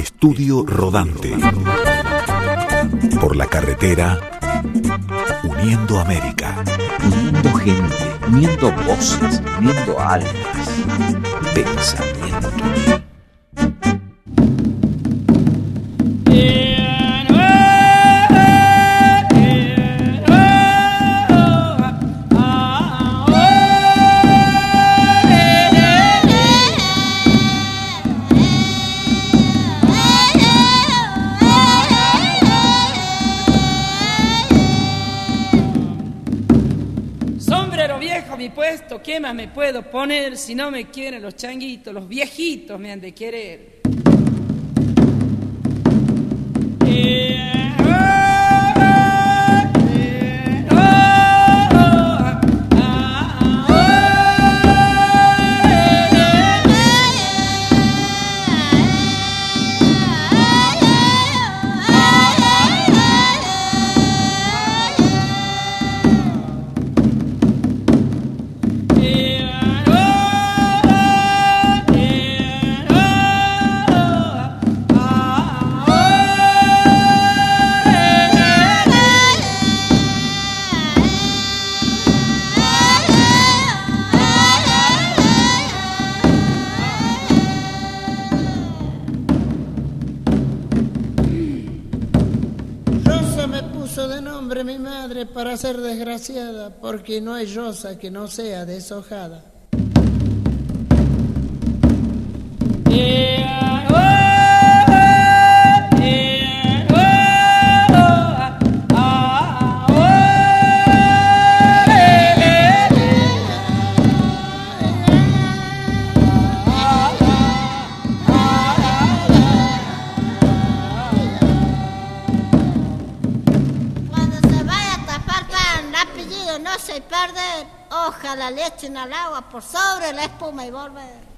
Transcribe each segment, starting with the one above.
Estudio Rodante. Por la carretera, uniendo América. Uniendo gente, uniendo voces, uniendo almas, pensamientos. Mi puesto, ¿qué más me puedo poner si no me quieren los changuitos? Los viejitos me han de querer. De nombre mi madre para ser desgraciada, porque no hay rosa que no sea deshojada. Se perder. Ojalá le echen al agua por sobre la espuma y volver.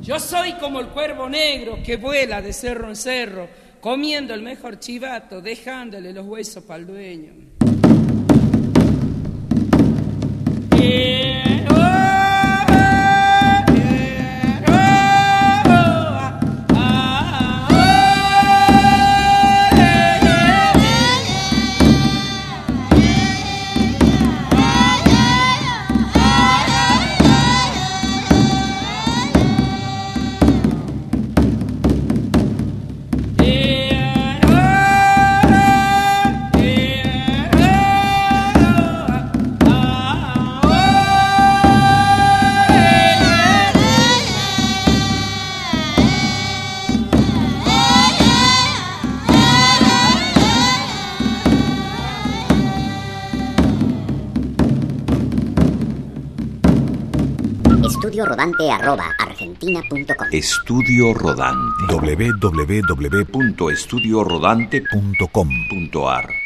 Yo soy como el cuervo negro que vuela de cerro en cerro, comiendo el mejor chivato, dejándole los huesos para el dueño. Estudio rodante arroba argentina.com. Estudio Rodante. www.estudiorrodante.com Punto ar.